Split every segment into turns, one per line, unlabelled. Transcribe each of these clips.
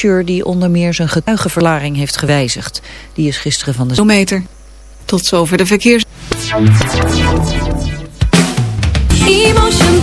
die onder meer zijn getuigenverklaring heeft gewijzigd. Die is gisteren van de...
Kilometer. Tot zover de verkeers...
Emotion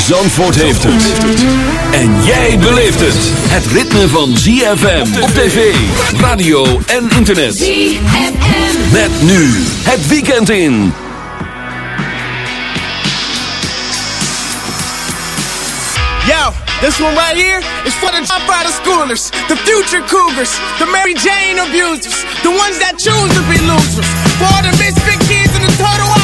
Zandvoort heeft het. En jij beleeft het. Het ritme van ZFM op tv, radio en internet.
ZFM.
Met nu het weekend in.
Yo, this one right here is for the top out of schoolers, the future cougars, the Mary Jane abusers, the ones that choose to be losers. For all the misfit kids and the total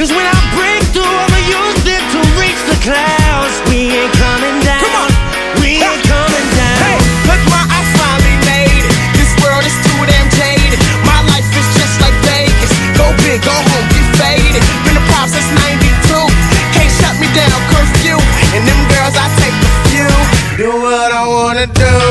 Cause when I break through, I'ma use it to reach the clouds. We ain't coming down.
Come on.
We ain't coming down.
Hey, look what I finally made it. This world is too damn jaded. My life is just like Vegas. Go big, go home, get faded. Been a pop since 92. Can't shut me down, curfew. And them girls, I take a few. Do what I wanna do.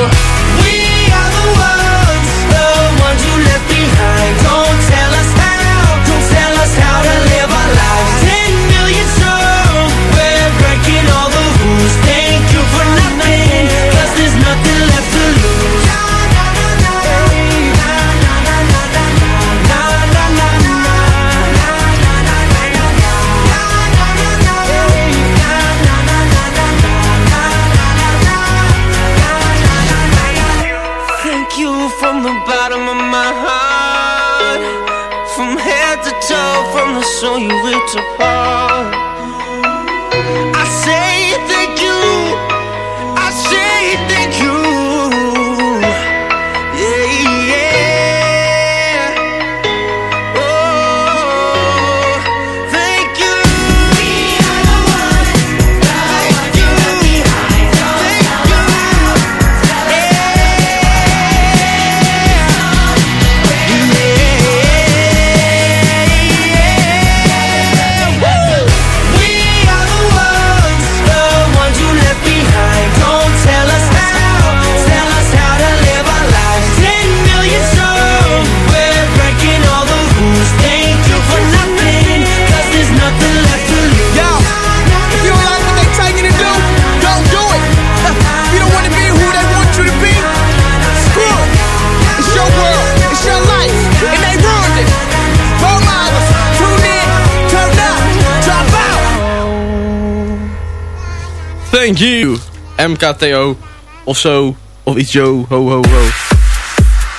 Thank you.
MKTO. Of zo. Of iets Joe. Ho, ho, ho.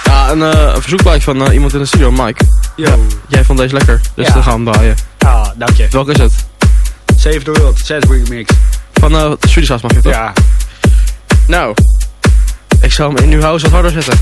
Ja, een, een verzoekplaatje van eh, iemand in de studio, Mike.
Yo.
Jij vond deze lekker, dus
Ja.
dan gaan we hem draaien.
Ja, dank je.
Welke is het?
Save the World, Sainsbury Mix.
Van eh de Swedish House Mafia, toch?
Ja.
Nou. Ik zal hem in uw house wat harder zetten.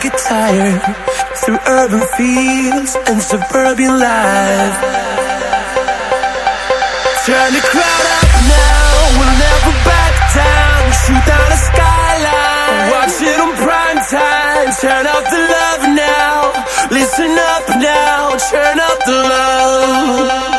Get tired. Through urban fields and suburban life. Turn the crowd up now, we'll never back down. Shoot down the skyline, watch it on prime time. Turn up the love now, listen up now, turn up the love.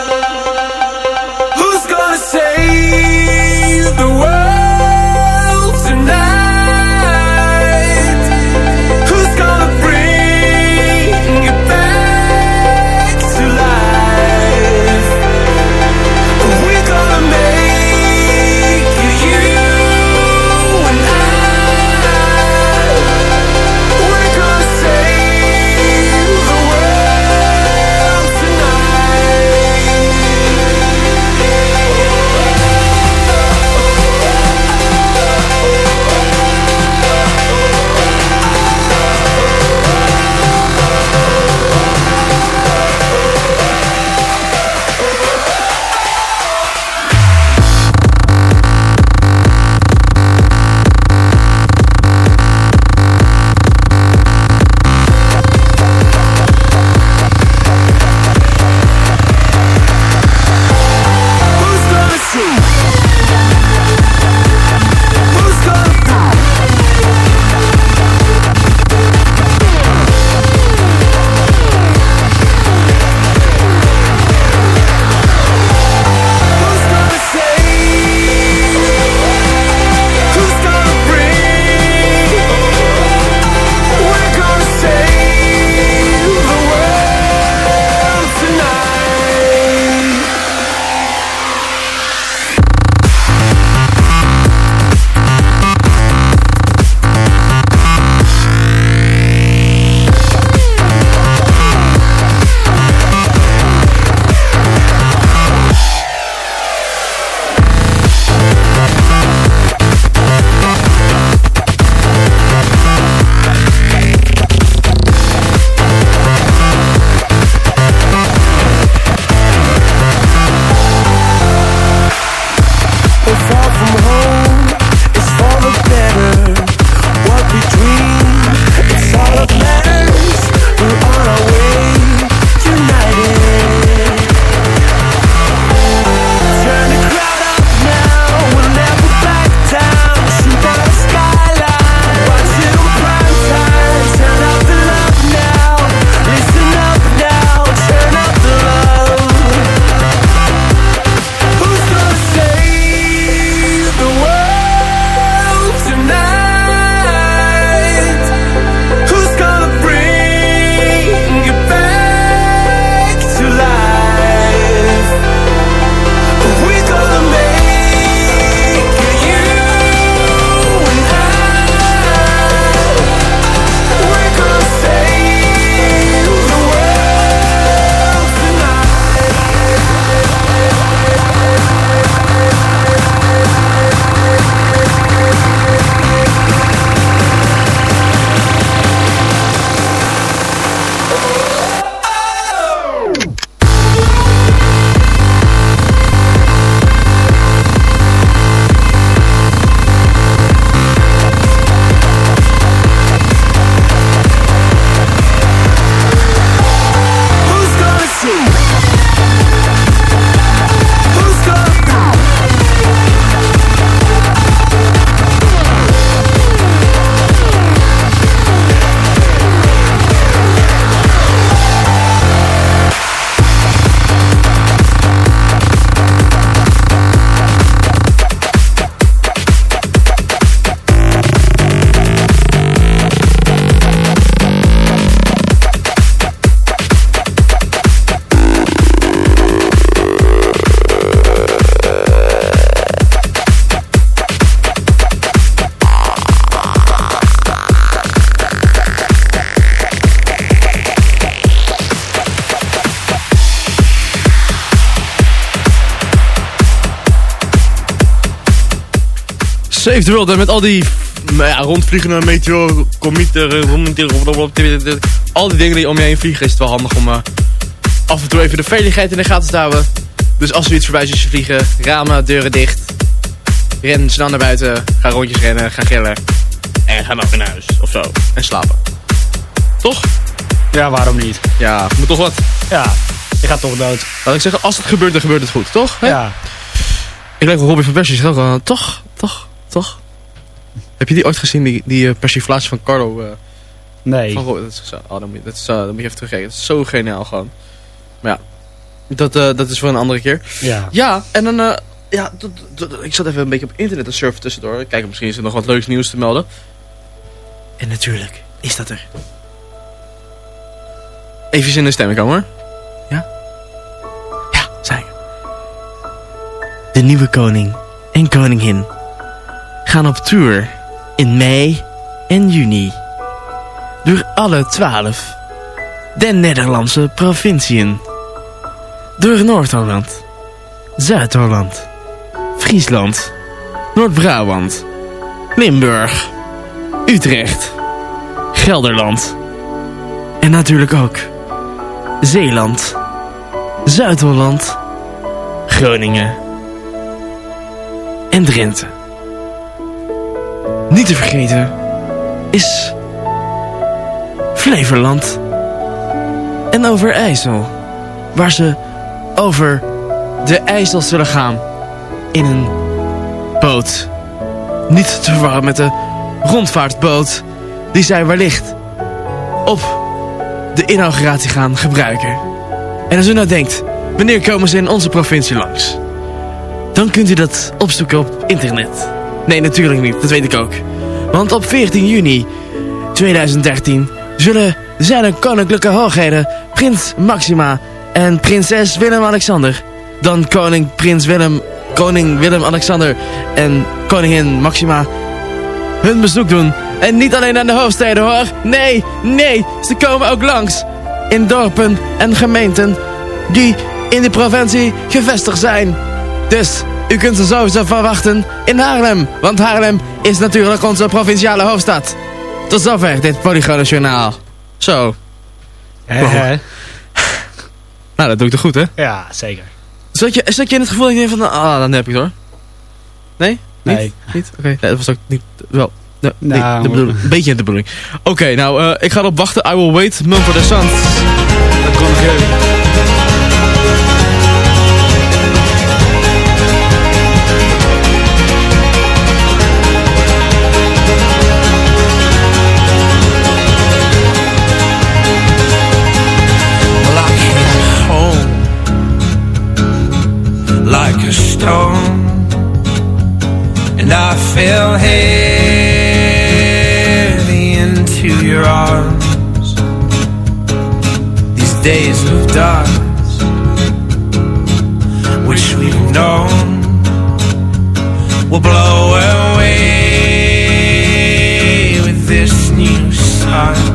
Save the World.
En met al die nou ja, rondvliegende meteor, rondmeteor, al die dingen die om je heen vliegen, is het wel handig om eh, af en toe even de veiligheid in de gaten te houden. Dus als er iets voorbij ziet vliegen, ramen, deuren dicht. Ren snel naar buiten, ga rondjes rennen, ga gillen. En ga dan weer naar huis, of zo. En slapen. Toch?
Ja, waarom niet?
Ja, moet toch wat.
Ja, je gaat toch dood.
Laat ik zeggen, als het gebeurt, dan gebeurt het goed, toch? Hè?
Ja.
Ik lijk wel Robin van Persie, zegt ook wel, toch, toch. Heb je die ooit gezien, die, die eh, persiflatie van Carlo? eh,
Nee.
Van Robin? Dat is, zo, oh, dan, moet je, dat is, eh, dan moet je even terugkijken. Dat is zo geniaal gewoon. Maar ja, dat, eh, dat is voor een andere keer.
Ja.
Ja, en dan... eh, ja, ik zat even een beetje op internet te surfen tussendoor. Kijken, misschien is er nog wat leuks nieuws te melden. En natuurlijk is dat er. Even in de stemming komen hoor. Ja? Ja, zeker. De nieuwe koning en koningin gaan op tour in mei en juni. Door alle twaalf de Nederlandse provinciën. Door Noord-Holland, Zuid-Holland, Friesland, Noord-Brabant, Limburg, Utrecht, Gelderland en natuurlijk ook Zeeland, Zuid-Holland, Groningen en Drenthe. Niet te vergeten is Flevoland en Overijssel, waar ze over de IJssel zullen gaan in een boot. Niet te verwarren met de rondvaartboot die zij wellicht op de inauguratie gaan gebruiken. En als u nou denkt, wanneer komen ze in onze provincie langs? Dan kunt u dat opzoeken op internet. Nee, natuurlijk niet, dat weet ik ook. Want op 14 juni 2013 zullen zijn koninklijke hoogheden prins Maxima en prinses Willem-Alexander... dan koning prins Willem, koning Willem-Alexander en koningin Maxima hun bezoek doen. En niet alleen aan de hoofdsteden hoor. Nee, nee, ze komen ook langs. In dorpen en gemeenten die in de provincie gevestigd zijn. Dus u kunt ze sowieso verwachten in Haarlem. Want Haarlem is natuurlijk onze provinciale hoofdstad. Tot zover dit Polygone Journaal. Zo. Wow. Nou, dat doe ik toch goed, hè?
Ja, zeker.
Zat je, zat je in het gevoel dat je van, ah, dan heb ik het hoor? Nee? Niet?
Nee.
Niet? Oké, nee, dat was ook niet, wel, nee,
Nou,
niet de bedoeling. Een beetje de bedoeling. Oké, nou, eh, ik ga erop wachten. I will wait, Mumford Sons. Dat kon ik even.
Like and I fell heavy into your arms. These days of dust, which we've known, will blow away with this new sun.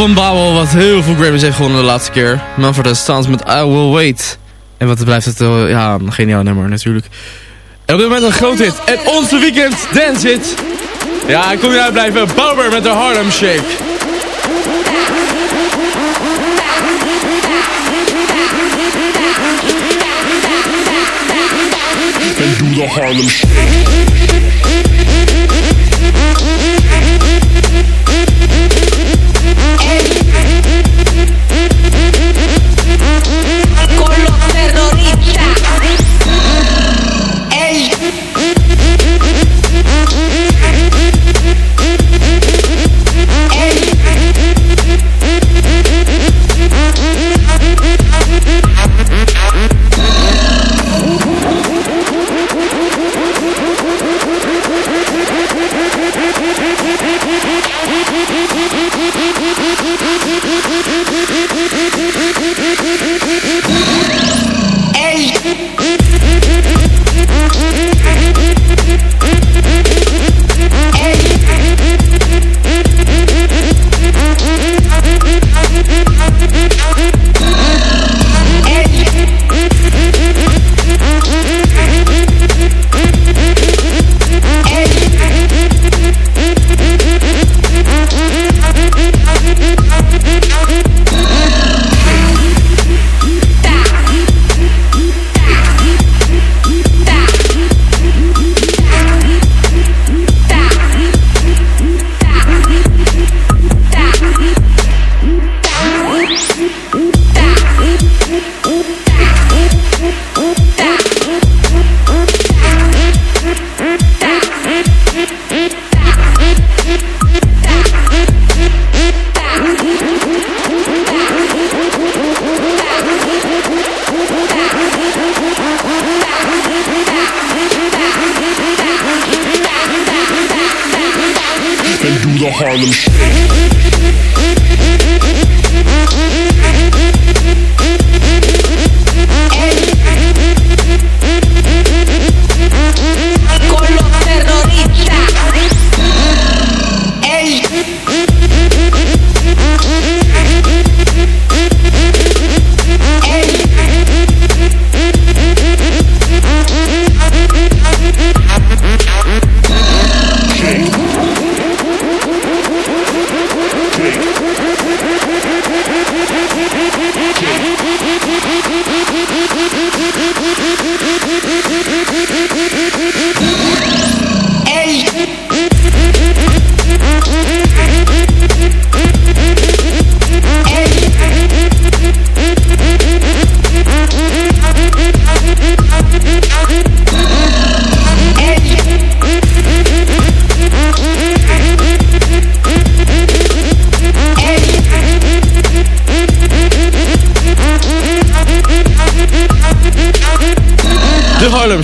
album Babel wat heel veel Grammys heeft gewonnen de laatste keer. Manfred Stans met I Will Wait. En wat blijft het, eh, ja, een geniaal nummer natuurlijk. En op dit moment een groot hit. En onze weekend dance hit. Ja, ik kon niet uitblijven. Bauer met de Harlem Shake.
Do the Harlem Shake.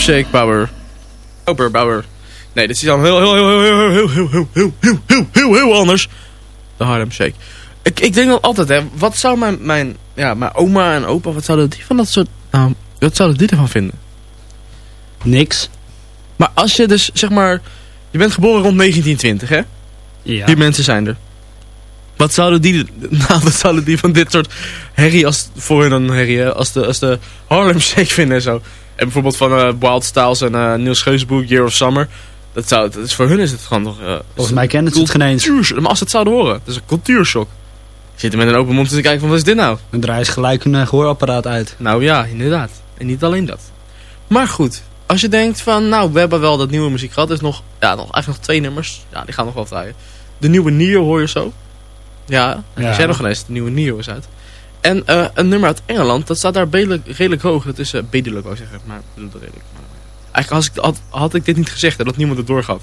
Shake
Power. Power, Power. Nee, dit is dan heel, heel, heel, heel, heel, heel, heel, heel, heel, heel, heel, heel anders. De Harlem Shake. Ik, ik denk dan altijd, hè, wat zou mijn, mijn, ja, mijn oma en opa, wat zouden die van dat soort, nou, wat zouden die ervan vinden?
Niks.
Maar als je dus, zeg maar, je bent geboren rond 1920, hè?
Ja.
Die mensen zijn er. Wat zouden die, nou, wat zouden die van dit soort herrie, als, voor hun een herrie, hè, als de, als de Harlem Shake vinden en zo. En bijvoorbeeld van eh, Wild Styles en eh Niels Geusboek, Year of Summer. Dat zou, dat is, voor hun is het gewoon nog... eh,
Volgens mij kennen ze het geen eens.
Maar als ze het zouden horen, dat is een cultuurshock. Zitten met een open mond te kijken van, wat is dit nou?
Dan draaien ze gelijk een eh, gehoorapparaat uit.
Nou ja, inderdaad. En niet alleen dat. Maar goed, als je denkt van, nou, we hebben wel dat nieuwe muziek gehad. Er is nog, ja, nog, eigenlijk nog twee nummers. Ja, die gaan nog wel draaien. De nieuwe Nio hoor je zo. Ja,
Ja.
die zijn nog gelezen. De nieuwe Nio is uit. En eh, een nummer uit Engeland, dat staat daar redelijk, redelijk hoog. Dat is uh, bedelijk, wou ik zeggen. Maar bedoel dat redelijk. Maar, eigenlijk als ik, had, had ik dit niet gezegd, en dat niemand het doorgehad.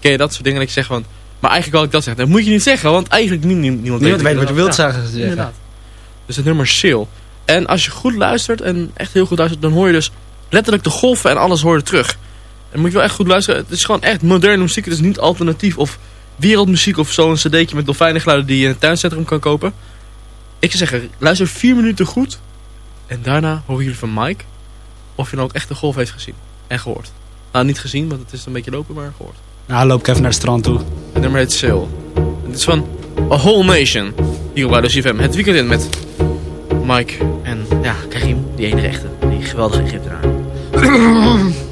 Ken je dat soort dingen dat ik zeg van... Maar eigenlijk had ik dat zeggen. Dat moet je niet zeggen, want eigenlijk nie- nie- niemand,
Niemand weet wat je wilt
Ja,
zeggen. zeggen.
Inderdaad. Dus het nummer Seal. En als je goed luistert, en echt heel goed luistert, dan hoor je dus letterlijk de golven en alles hoor je terug. En moet je wel echt goed luisteren. Het is gewoon echt moderne muziek. Het is niet alternatief of wereldmuziek of zo'n cd'tje met dolfijnengeluiden die je in het tuincentrum kan kopen. Ik zou zeggen, luister vier minuten goed. En daarna horen jullie van Mike of je nou ook echt de golf heeft gezien en gehoord. Nou, niet gezien, want het is een beetje lopen, maar gehoord.
Nou, loop ik even naar het strand toe.
Het nummer heet Sail. Het is van A Whole Nation. Hier op Radio CFM. Het weekend in met Mike en ja, Karim, die enige echte. Die geweldige Egyptenaar.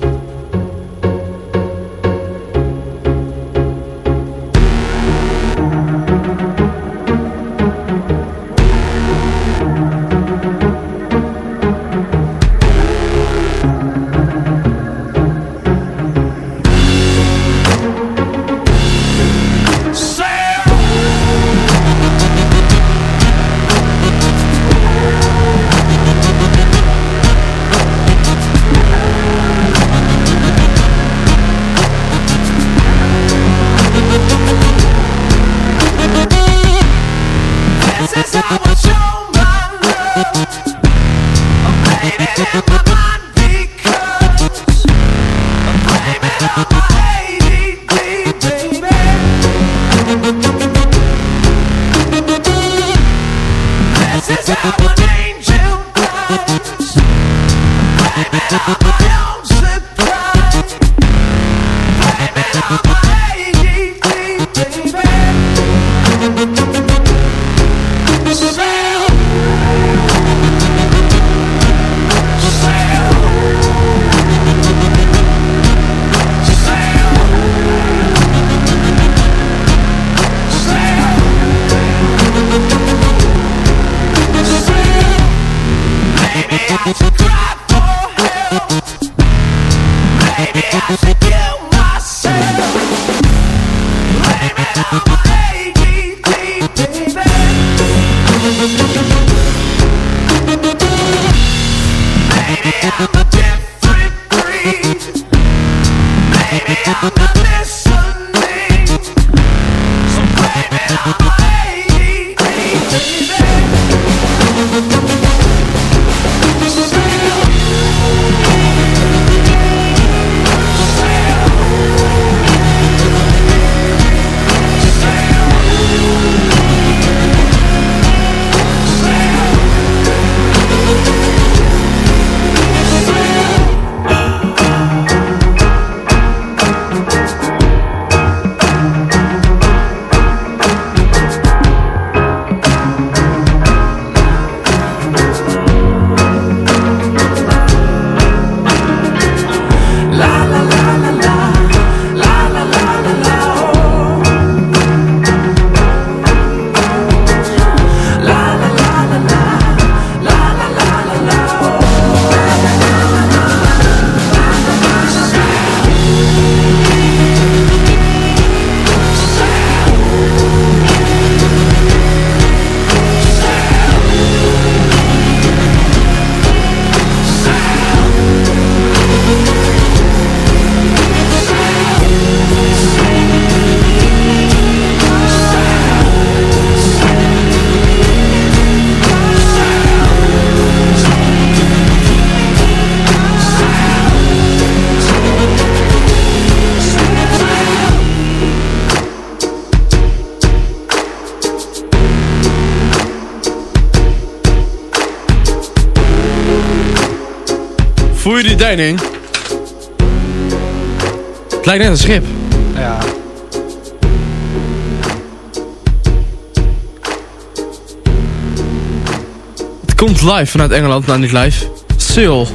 deining? Het lijkt net een schip.
Ja.
Het komt live vanuit Engeland, nou niet live. Sail,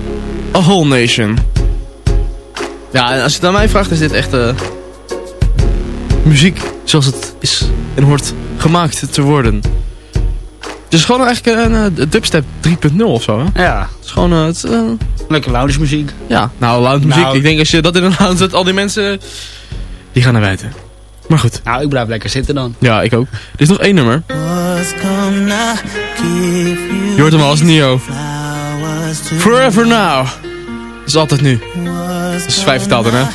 a whole nation. Ja, en als je het aan mij vraagt, is dit echt eh, muziek zoals het is en hoort gemaakt te worden. Het is gewoon eigenlijk een, eh, dubstep 3.0 of zo, hè?
Ja.
Het is gewoon... eh, het,
Lekker lounge muziek.
ja, nou, lounge muziek.
Nou.
Ik denk als je dat in een lounge zet, al die mensen... Die gaan naar buiten. Maar goed.
Nou, ik blijf lekker zitten dan.
Ja, ik ook. Er is nog één nummer. Je hoort hem al als Neo. Forever Now. Dat is altijd nu. Dat is vijf vertaald hè? Je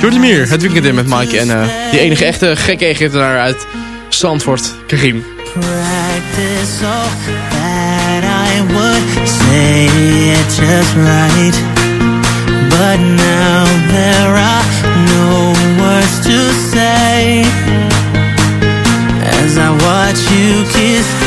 hoort hem hier, het weekend in met Mike en eh, die enige echte gekke Egyptenaar uit Zandvoort, Karim.
practice just right. But now there are no words to say. As I watch you kiss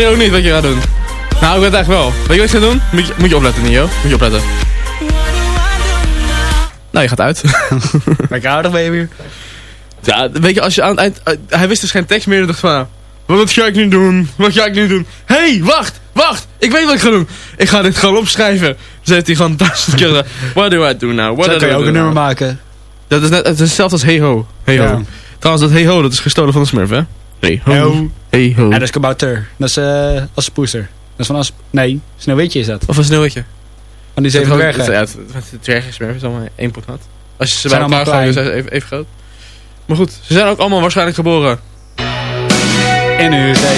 Weet je ook niet wat je gaat doen? Nou, ik weet het eigenlijk wel. Weet je wat je gaat doen? Moet je, moet je opletten, Nio. Moet je opletten. Nou, je gaat uit.
Lekker aardig weer.
Ja, weet je, als je aan het eind... eh, hij wist dus geen tekst meer en dacht van... Wat ga ik nu doen? Wat ga ik nu doen? Hé, hey, wacht, wacht! Ik weet wat ik ga doen. Ik ga dit gewoon opschrijven. Heeft hij gewoon duizend keer gezegd... What do I do now? What
Zo
do
kan je ook een nummer
now?
maken.
Dat is, net, het is hetzelfde als Hey Ho. Hey Ho.
Ja.
Trouwens, dat Hey Ho, dat is gestolen van de Smurf, hè? Hey Ho.
Hey Ho.
Hey Ho.
Ja, dat is kabouter. Dat is eh Assepoester. Dat is van As... Nee, Sneeuwwitje is dat.
Of een sneeuwwitje.
Van die zeven
Dat-
dwergen.
Ja, het- het- de dwergen Smurf is allemaal één pot nat. Als je ze bij elkaar
allemaal
gooit, zijn ze even, even groot. Maar goed, ze zijn ook allemaal waarschijnlijk geboren.
In een USA.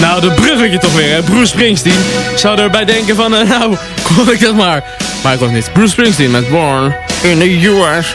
Nou, de bruggetje toch weer, hè? Bruce Springsteen zou erbij denken van, eh, nou, kon ik dat maar. Maar ik was niet. Bruce Springsteen met Born in the US.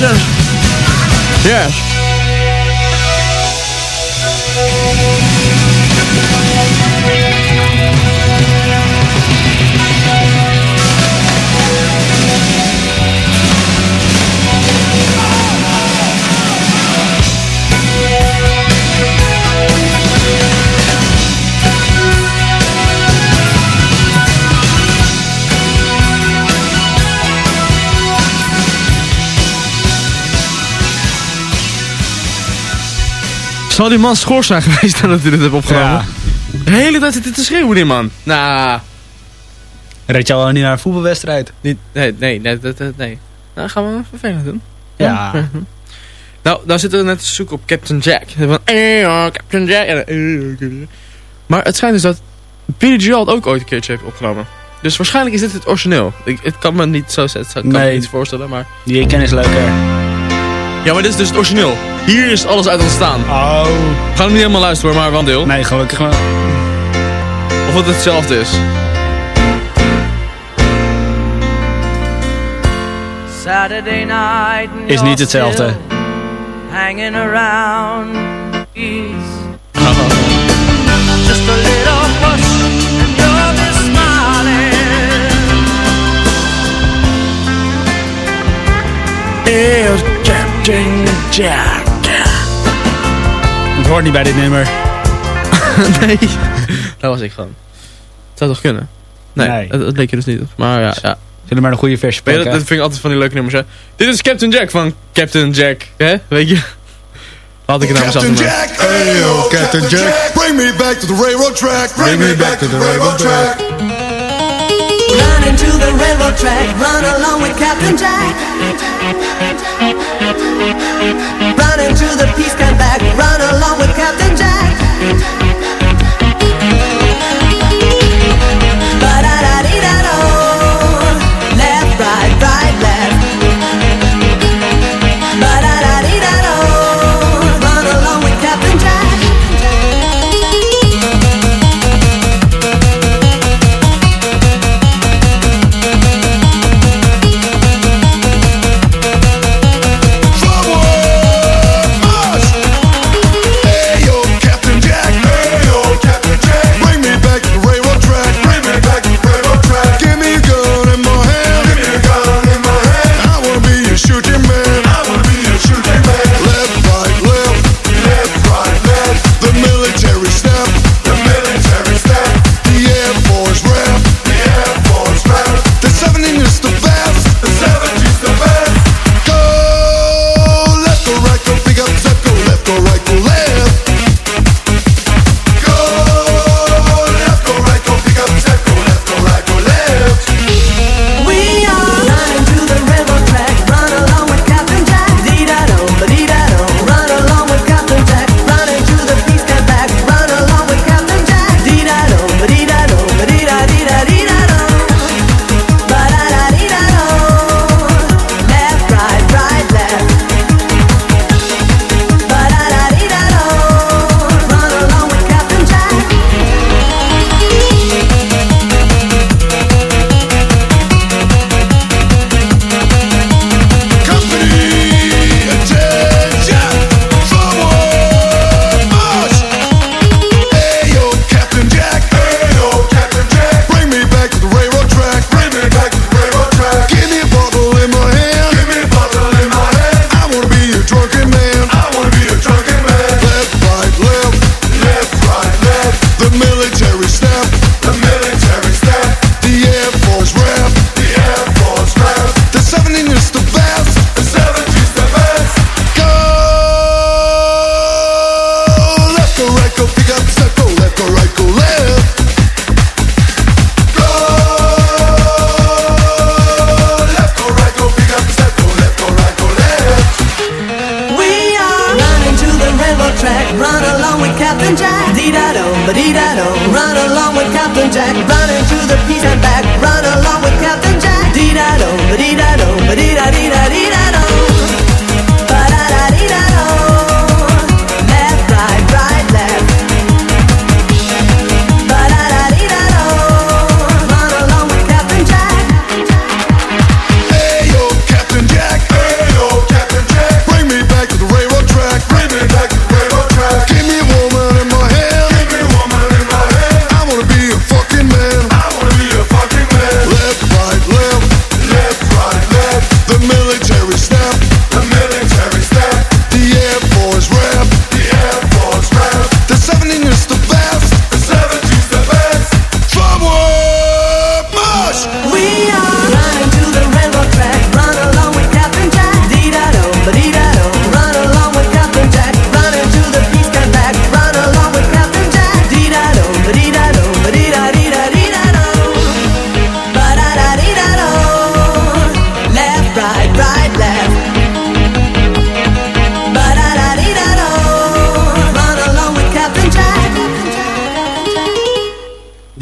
Yes. Zal die man schors zijn geweest nadat hij dit heeft opgenomen?
Ja.
De hele tijd zit hij te schreeuwen, die man. Nou,
Reed je al niet naar een voetbalwedstrijd?
niet, nee, nee, nee, nee, nee, nee. Nou, gaan we vervelend doen.
Ja.
Nou, daar zitten we net te zoeken op Captain Jack. Van, eh, oh, Captain Jack. Eh, oké. Maar het schijnt dus dat Billy Joel het ook ooit een keertje heeft opgenomen. Dus waarschijnlijk is dit het origineel. Ik, het kan me niet zo zetten. Ik kan me
Nee.
niet voorstellen, maar...
Die kennis leuker.
Ja, maar dit is dus het origineel. Hier is alles uit ontstaan.
Oh.
We gaan hem niet helemaal luisteren hoor, maar wel een deel.
Nee, gelukkig wel.
Of het hetzelfde is.
Saturday night
Is niet hetzelfde.
Hanging around East. Just a little push and you'll be smiling.
Here's Captain Jack.
Het hoort niet bij dit nummer.
nee, dat was ik gewoon. Het zou toch kunnen? Nee,
Nee.
Het, het leek je dus niet op. Maar ja, ja.
Zullen we maar een goede versie pakken?
dat, dat vind ik altijd van die leuke nummers, hè. Dit is Captain Jack van Captain Jack, hè? Weet je? Laat ik het nou
Captain. Jack, hey yo, Captain Jack, bring me back to the railroad track, bring me back to the railroad track.
Run into the railroad track, run along with Captain Jack. Run into the peace camp back, run along with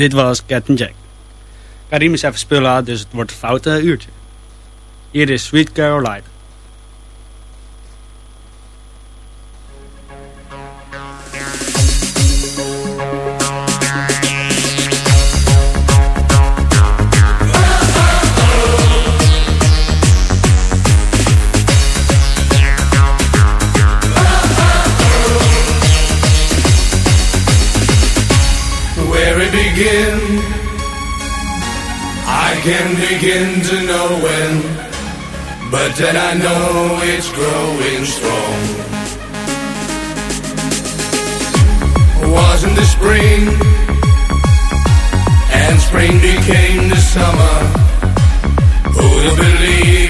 Dit was Captain Jack. Karim is even spullen, dus het wordt een foute uurtje. Hier is Sweet Caroline.
But then I know it's growing strong. Wasn't the spring, and spring became the summer. Who'd have you'd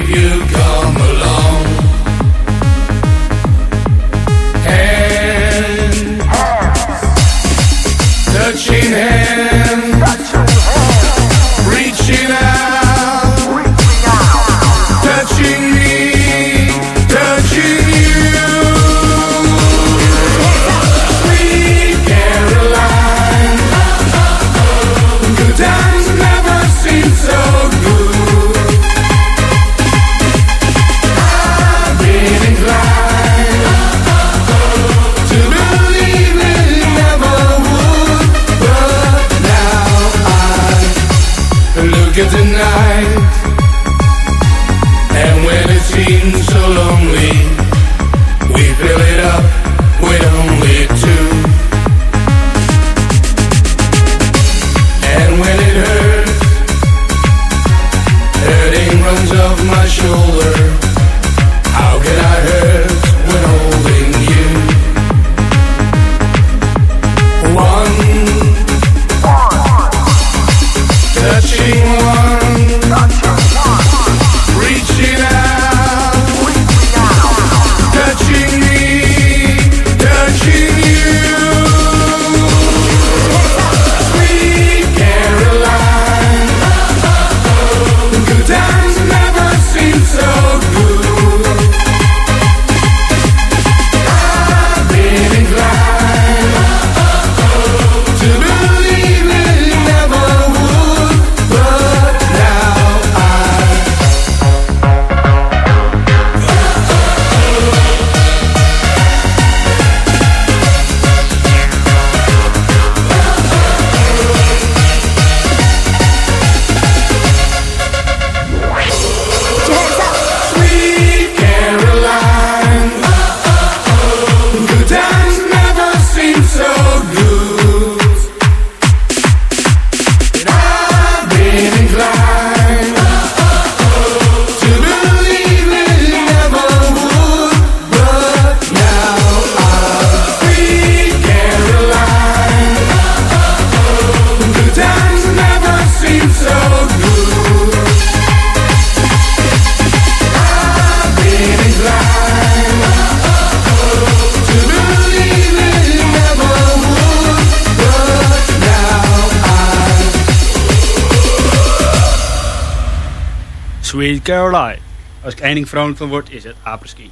Caroline.
Als ik één ding vrolijk van word, is het apres-ski.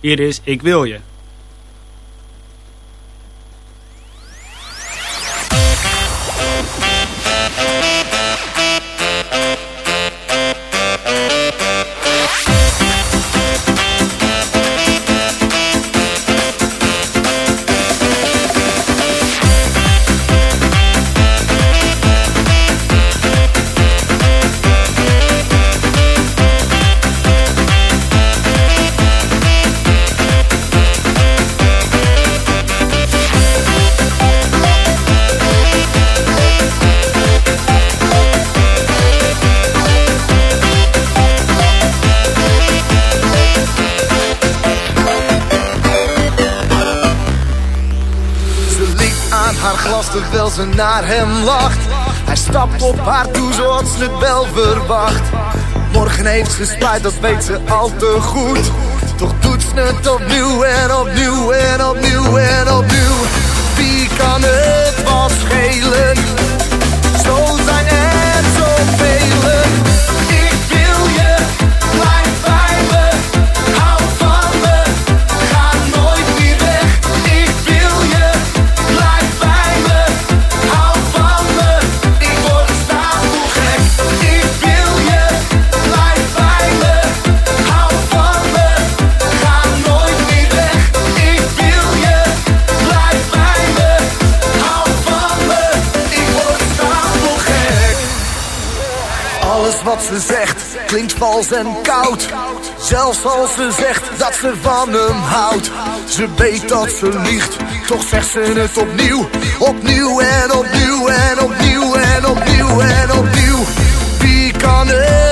Hier is Ik Wil Je.
Terwijl ze naar hem lacht. Hij stapt op haar toe zoals het wel verwacht. Morgen heeft ze spijt, dat weet ze al te goed. Toch doet ze het opnieuw en opnieuw en opnieuw en opnieuw. Wie kan het wat schelen? Zegt klinkt vals en koud. Zelfs als ze zegt dat ze van hem houdt. Ze weet dat ze liegt, toch zegt ze het opnieuw. Opnieuw en opnieuw en opnieuw en opnieuw en opnieuw. Wie kan het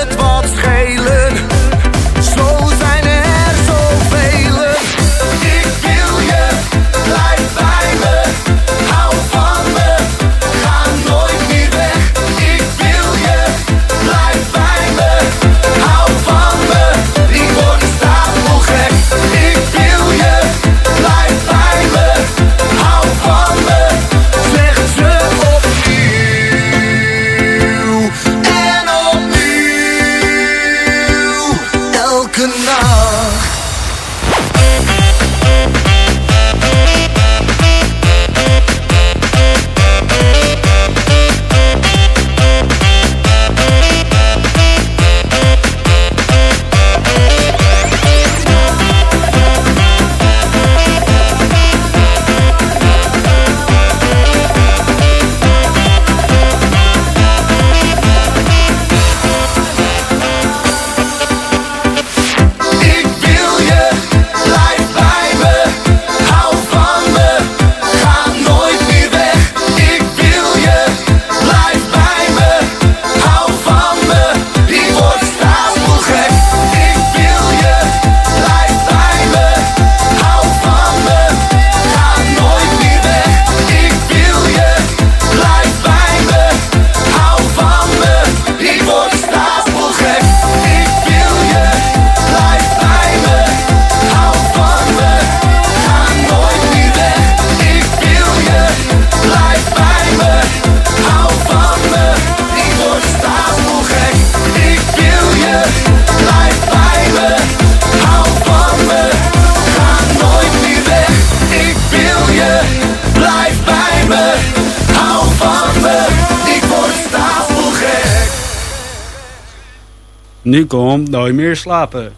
Nu komt nooit meer slapen.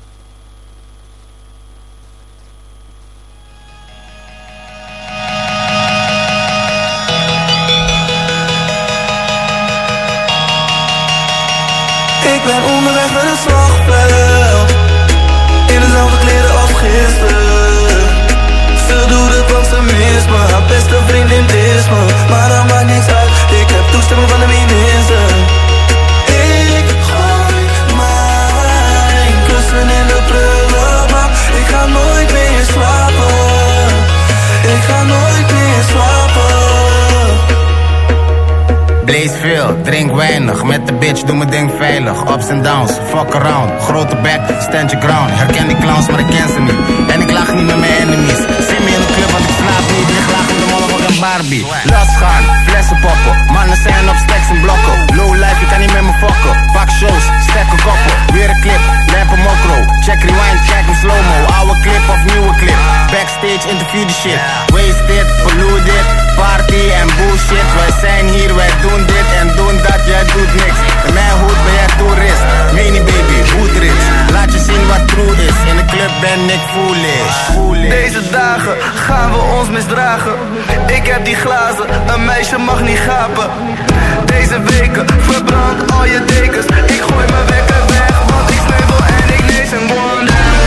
Bitch doe mijn ding veilig. Ups en downs, fuck around. Grote back, stand your ground. Herken die clowns, maar ik ken ze niet. En ik lach niet met mijn enemies. Zie me in de club, want ik slaap niet. Lig laag in de motherfucking Barbie. Los gaan, flessen poppen. Mannen zijn op stacks en blokken. Low life, je kan niet met me fokken. Pak shows, stekken koppen. Weer een clip, lijpen mokro. Check rewind, check hem slow-mo. Oude clip of nieuwe clip. Backstage, interview the shit. Wasted, polluted. Party en bullshit. Wij zijn hier, wij doen dit en doen dat. Jij doet niks. Mijn hoed ben jij toerist. Mini baby, hoed rich. Laat je zien wat true is. In de club ben ik foolish.
Deze dagen gaan we ons misdragen. Ik heb die glazen, een meisje mag niet gapen. Deze weken verbrand al je dekens. Ik gooi mijn wekker weg, want ik sneuvel en ik lees een wonder.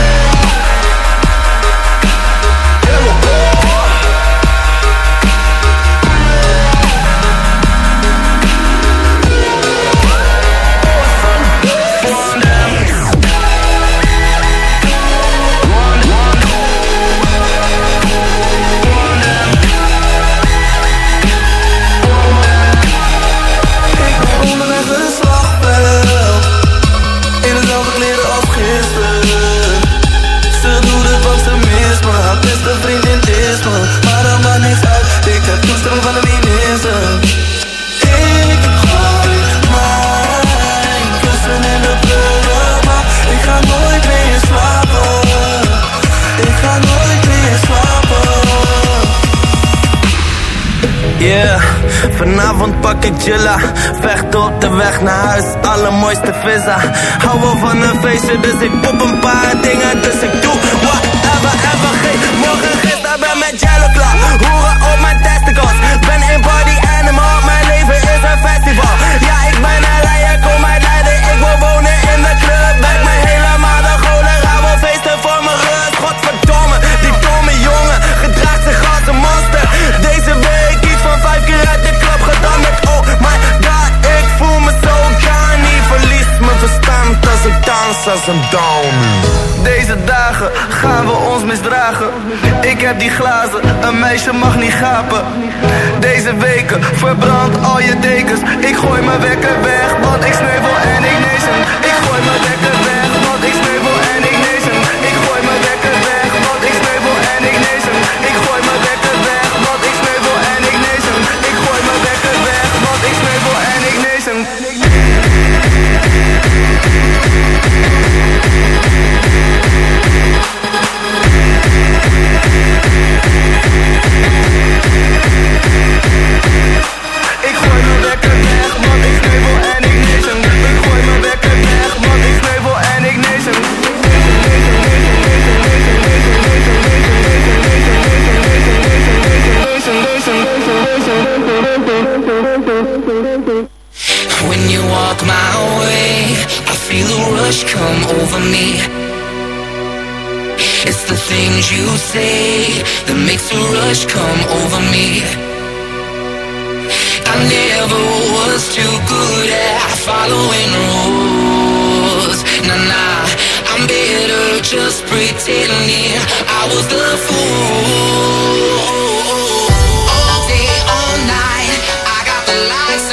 Vanavond pak ik chilla Vecht op de weg naar huis, allermooiste visa. Hou wel van een feestje, dus ik pop een paar dingen. Dus ik doe whatever, ever. Geen Morgen gisteren ben met jello klaar. Hoeren op mijn testicles. Ben een party animal, mijn leven is een festival. Ja, ik ben een leier, kom uit Leiden. Ik wil Deze dagen gaan we ons misdragen. Ik heb die glazen, een meisje mag niet gapen. Deze weken verbrand al je dekens. Ik gooi mijn wekker weg, want ik sneuvel en ik nees. Ik gooi mijn wekker weg,
you walk my way, I feel a rush come over me. It's the things you say that makes a rush come over me. I never was too good at following rules. Nah, nah, I'm better just pretending I was the fool. All day, all night, I got the lights